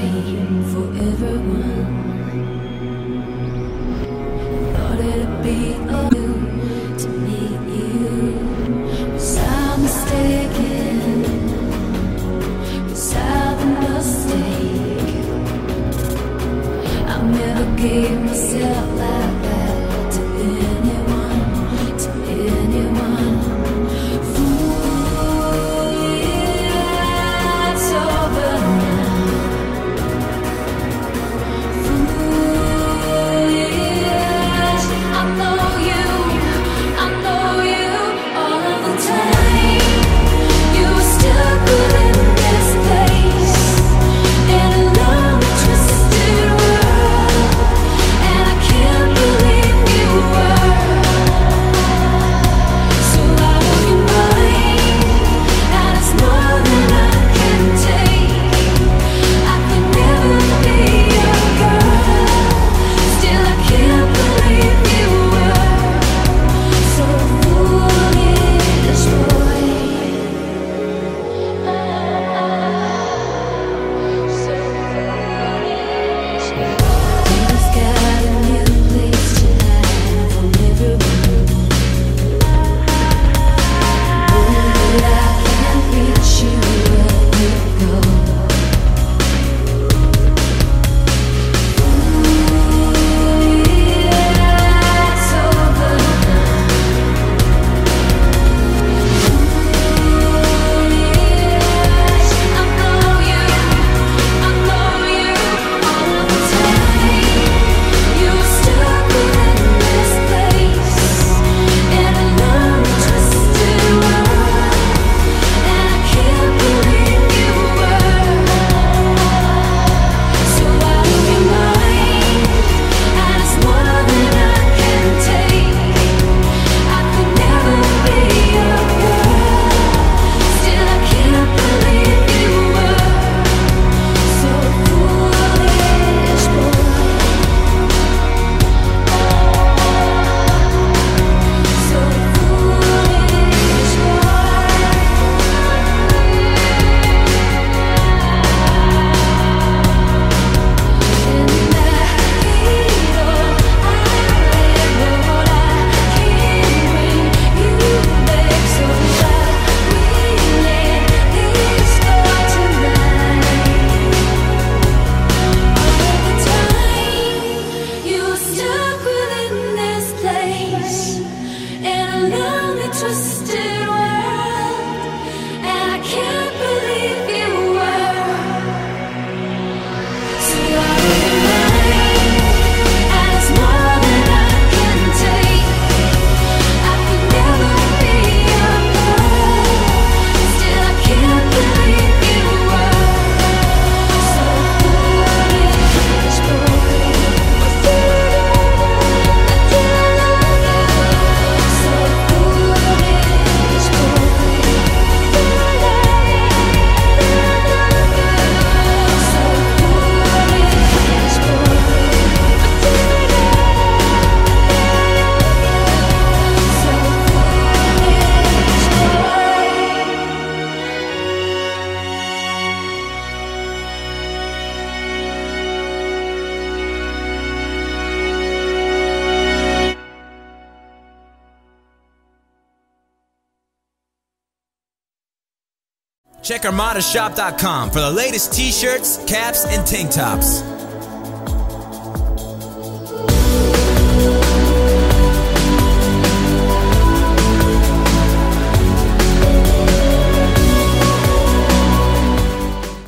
for everyone. Thought it'd be a to meet you. I mistaken? I? I never gave myself life. Check ArmadaShop.com for the latest t shirts, caps, and tank tops.